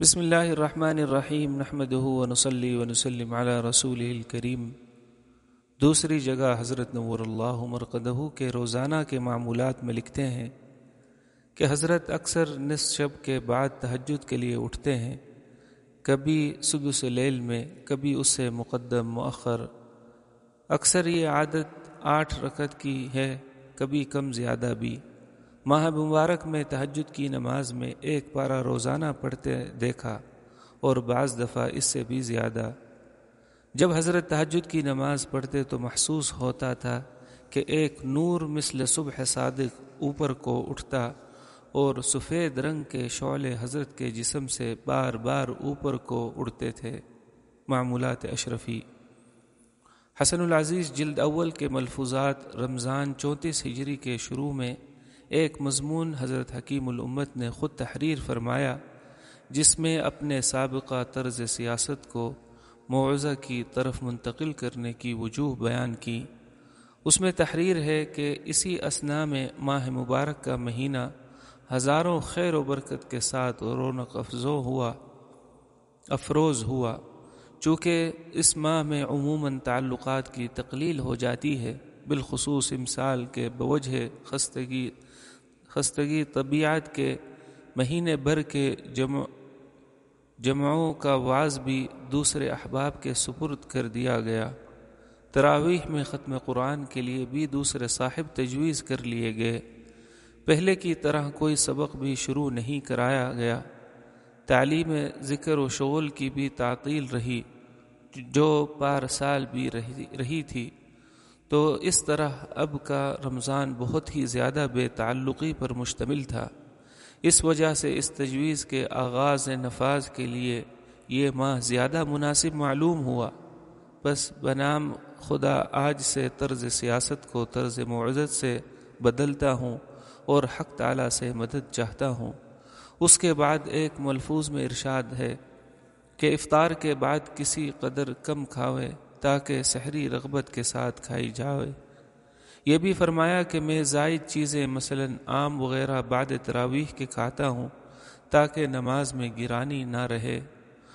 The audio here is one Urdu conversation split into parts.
بسم اللہ الرحمن الرحیم نحمد ونسلی ونسلم علی رسول الکریم۔ دوسری جگہ حضرت نور اللہ مرقدہ کے روزانہ کے معمولات میں لکھتے ہیں کہ حضرت اکثر نصف شب کے بعد تہجد کے لیے اٹھتے ہیں۔ کبھی صبح لیل میں، کبھی اس سے مقدم، مؤخر۔ اکثر یہ عادت آٹھ رکعت کی ہے، کبھی کم زیادہ بھی۔ ماہ مبارک میں تہجد کی نماز میں ایک پارہ روزانہ پڑھتے دیکھا اور بعض دفعہ اس سے بھی زیادہ۔ جب حضرت تہجد کی نماز پڑھتے تو محسوس ہوتا تھا کہ ایک نور مثل صبح صادق اوپر کو اٹھتا اور سفید رنگ کے شعلے حضرت کے جسم سے بار بار اوپر کو اڑتے تھے۔ معمولات اشرفی۔ حسن العزیز جلد اول کے ملفوظات رمضان چونتیس ہجری کے شروع میں ایک مضمون حضرت حکیم الامت نے خود تحریر فرمایا، جس میں اپنے سابقہ طرز سیاست کو معوضہ کی طرف منتقل کرنے کی وجوہ بیان کی۔ اس میں تحریر ہے کہ اسی اسنا میں ماہ مبارک کا مہینہ ہزاروں خیر و برکت کے ساتھ رونق افزو ہوا، افروز ہوا، چونکہ اس ماہ میں عموماً تعلقات کی تقلیل ہو جاتی ہے، بالخصوص امسال کے بوجہ خستگی خستگی طبیعت کے مہینے بھر کے جمع جمعوں کا واز بھی دوسرے احباب کے سپرد کر دیا گیا۔ تراویح میں ختم قرآن کے لیے بھی دوسرے صاحب تجویز کر لیے گئے۔ پہلے کی طرح کوئی سبق بھی شروع نہیں کرایا گیا۔ تعلیم ذکر و شغل کی بھی تعطیل رہی، جو پار سال بھی رہی تھی۔ تو اس طرح اب کا رمضان بہت ہی زیادہ بے تعلقی پر مشتمل تھا۔ اس وجہ سے اس تجویز کے آغاز نفاذ کے لیے یہ ماہ زیادہ مناسب معلوم ہوا۔ بس بنام خدا آج سے طرز سیاست کو طرز معزت سے بدلتا ہوں اور حق تعالی سے مدد چاہتا ہوں۔ اس کے بعد ایک ملفوظ میں ارشاد ہے کہ افطار کے بعد کسی قدر کم کھاوے تاکہ سحری رغبت کے ساتھ کھائی جائے یہ بھی فرمایا کہ میں زائد چیزیں مثلا عام وغیرہ بعد تراویح کے کھاتا ہوں تاکہ نماز میں گرانی نہ رہے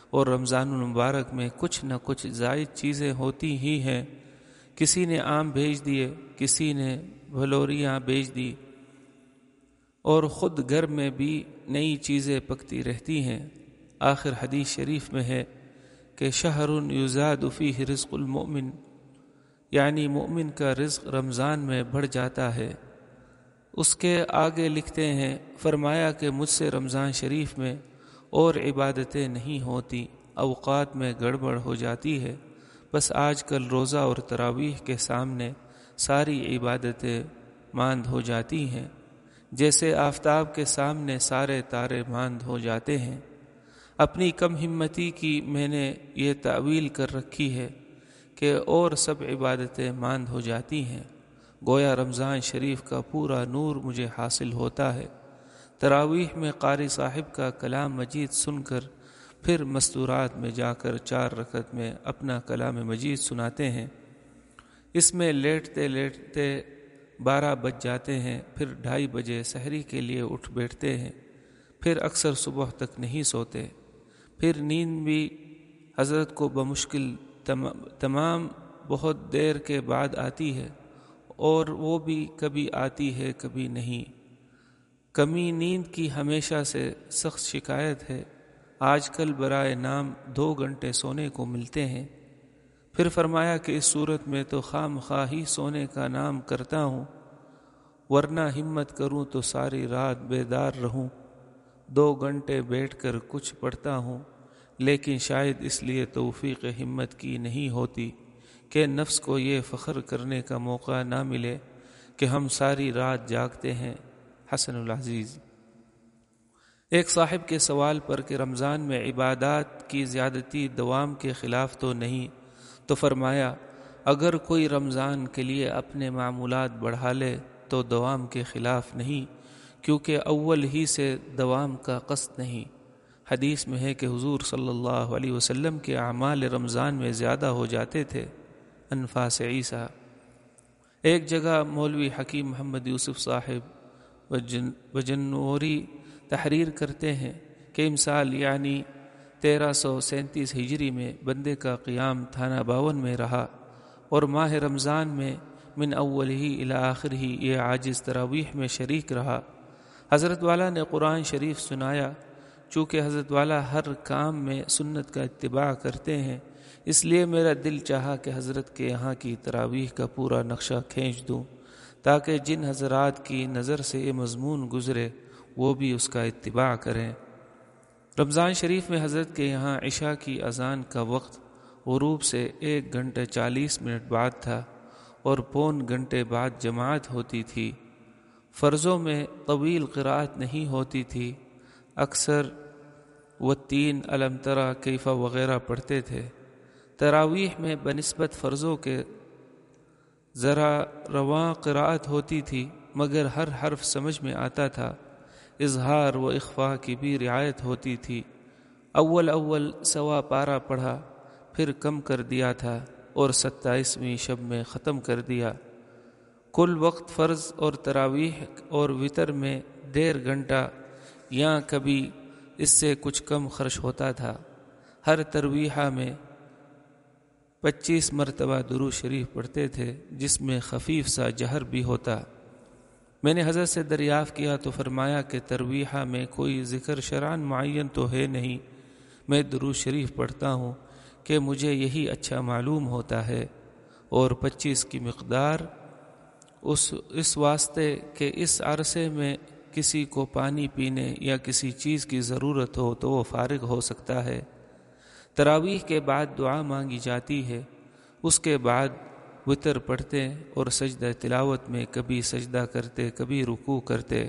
اور رمضان المبارک میں کچھ نہ کچھ زائد چیزیں ہوتی ہی ہیں۔ کسی نے آم بھیج دیے، کسی نے بھلوریاں بھیج دی اور خود گھر میں بھی نئی چیزیں پکتی رہتی ہیں۔ آخر حدیث شریف میں ہے کہ شہر یوزاد فی رزق المؤمن یعنی مومن کا رزق رمضان میں بڑھ جاتا ہے۔ اس کے آگے لکھتے ہیں، فرمایا کہ مجھ سے رمضان شریف میں اور عبادتیں نہیں ہوتی، اوقات میں گڑبڑ ہو جاتی ہے۔ بس آج کل روزہ اور تراویح کے سامنے ساری عبادتیں ماند ہو جاتی ہیں، جیسے آفتاب کے سامنے سارے تارے ماند ہو جاتے ہیں۔ اپنی کم ہمتی کی میں نے یہ تعویل کر رکھی ہے کہ اور سب عبادتیں ماند ہو جاتی ہیں۔ گویا رمضان شریف کا پورا نور مجھے حاصل ہوتا ہے۔ تراویح میں قاری صاحب کا کلام مجید سن کر پھر مستورات میں جا کر چار رکعت میں اپنا کلام مجید سناتے ہیں۔ اس میں لیٹتے لیٹتے بارہ بج جاتے ہیں، پھر ڈھائی بجے سحری کے لیے اٹھ بیٹھتے ہیں۔ پھر اکثر صبح تک نہیں سوتے۔ پھر نیند بھی حضرت کو بمشکل تمام بہت دیر کے بعد آتی ہے اور وہ بھی کبھی آتی ہے کبھی نہیں۔ کمی نیند کی ہمیشہ سے سخت شکایت ہے۔ آج کل برائے نام دو گھنٹے سونے کو ملتے ہیں۔ پھر فرمایا کہ اس صورت میں تو خام خواہی سونے کا نام کرتا ہوں، ورنہ ہمت کروں تو ساری رات بیدار رہوں۔ دو گھنٹے بیٹھ کر کچھ پڑھتا ہوں، لیکن شاید اس لیے توفیق ہمت کی نہیں ہوتی کہ نفس کو یہ فخر کرنے کا موقع نہ ملے کہ ہم ساری رات جاگتے ہیں۔ حسن العزیز۔ ایک صاحب کے سوال پر کہ رمضان میں عبادات کی زیادتی دوام کے خلاف تو نہیں، تو فرمایا، اگر کوئی رمضان کے لیے اپنے معمولات بڑھا لے تو دوام کے خلاف نہیں۔ کیونکہ اول ہی سے دوام کا قصد نہیں۔ حدیث میں ہے کہ حضور صلی اللہ علیہ وسلم کے اعمال رمضان میں زیادہ ہو جاتے تھے۔ انفاس عیسیٰ۔ ایک جگہ مولوی حکیم محمد یوسف صاحب وجنوری تحریر کرتے ہیں کہ امسال یعنی تیرہ سو سینتیس ہجری میں بندے کا قیام تھانہ باون میں رہا اور ماہ رمضان میں من اول ہی آخر ہی یہ عاجز تراویح میں شریک رہا۔ حضرت والا نے قرآن شریف سنایا، چونکہ حضرت والا ہر کام میں سنت کا اتباع کرتے ہیں، اس لیے میرا دل چاہا کہ حضرت کے یہاں کی تراویح کا پورا نقشہ کھینچ دوں، تاکہ جن حضرات کی نظر سے یہ مضمون گزرے، وہ بھی اس کا اتباع کریں۔ رمضان شریف میں حضرت کے یہاں عشاء کی اذان کا وقت غروب سے ایک گھنٹے چالیس منٹ بعد تھا، اور پون گھنٹے بعد جماعت ہوتی تھی۔ فرضوں میں طویل قرآت نہیں ہوتی تھی۔ اکثر وہ تین علم ترا کیفہ وغیرہ پڑھتے تھے۔ تراویح میں بنسبت فرضوں کے ذرا رواں قرآت ہوتی تھی، مگر ہر حرف سمجھ میں آتا تھا۔ اظہار و اخفا کی بھی رعایت ہوتی تھی۔ اول اول سوا پارا پڑھا، پھر کم کر دیا تھا اور ستائیسویں شب میں ختم کر دیا۔ کل وقت فرض اور تراویح اور وطر میں ڈیڑھ گھنٹہ یا کبھی اس سے کچھ کم خرچ ہوتا تھا۔ ہر ترویحہ میں پچیس مرتبہ درو شریف پڑھتے تھے، جس میں خفیف سا جہر بھی ہوتا۔ میں نے حضرت سے دریافت کیا تو فرمایا کہ ترویحہ میں کوئی ذکر شران معین تو ہے نہیں۔ میں درو شریف پڑھتا ہوں کہ مجھے یہی اچھا معلوم ہوتا ہے اور پچیس کی مقدار اس اس واسطے کہ اس عرصے میں کسی کو پانی پینے یا کسی چیز کی ضرورت ہو تو وہ فارغ ہو سکتا ہے۔ تراویح کے بعد دعا مانگی جاتی ہے۔ اس کے بعد وطر پڑھتے اور سجدہ تلاوت میں کبھی سجدہ کرتے، کبھی رکوع کرتے۔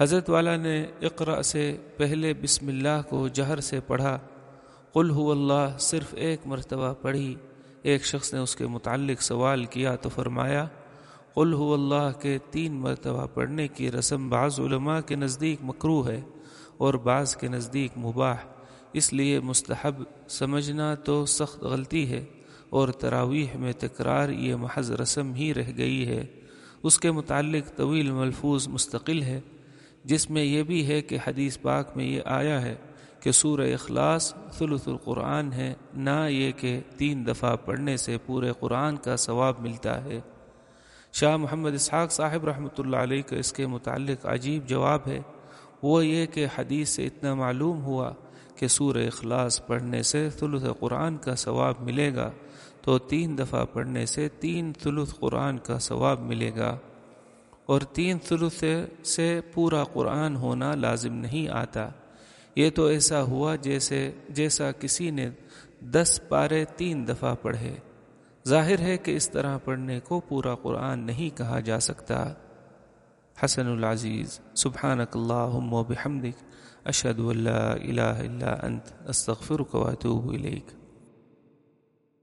حضرت والا نے اقرا سے پہلے بسم اللہ کو جہر سے پڑھا۔ قل هو اللہ، صرف ایک مرتبہ پڑھی۔ ایک شخص نے اس کے متعلق سوال کیا تو فرمایا قل اللہ کے تین مرتبہ پڑھنے کی رسم بعض علماء کے نزدیک مکرو ہے اور بعض کے نزدیک مباح، اس لیے مستحب سمجھنا تو سخت غلطی ہے اور تراویح میں تکرار یہ محض رسم ہی رہ گئی ہے۔ اس کے متعلق طویل ملفوظ مستقل ہے، جس میں یہ بھی ہے کہ حدیث پاک میں یہ آیا ہے کہ سورہ اخلاص ثلث القرآن ہے، نہ یہ کہ تین دفعہ پڑھنے سے پورے قرآن کا ثواب ملتا ہے۔ شاہ محمد اسحاق صاحب رحمۃ اللہ علیہ کا اس کے متعلق عجیب جواب ہے۔ وہ یہ کہ حدیث سے اتنا معلوم ہوا کہ سورہ اخلاص پڑھنے سے ثلث قرآن کا ثواب ملے گا، تو تین دفعہ پڑھنے سے تین ثلث قرآن کا ثواب ملے گا۔ اور تین ثلث سے پورا قرآن ہونا لازم نہیں آتا۔ یہ تو ایسا ہوا جیسے، جیسا کسی نے دس پارے تین دفعہ پڑھے۔ ظاہر ہے کہ اس طرح پڑھنے کو پورا قرآن نہیں کہا جا سکتا۔ حسن العزیز، سبحانک اللہم و بحمدک، اشہد اللہ الہ الا انت، استغفرک و اتوب الیک۔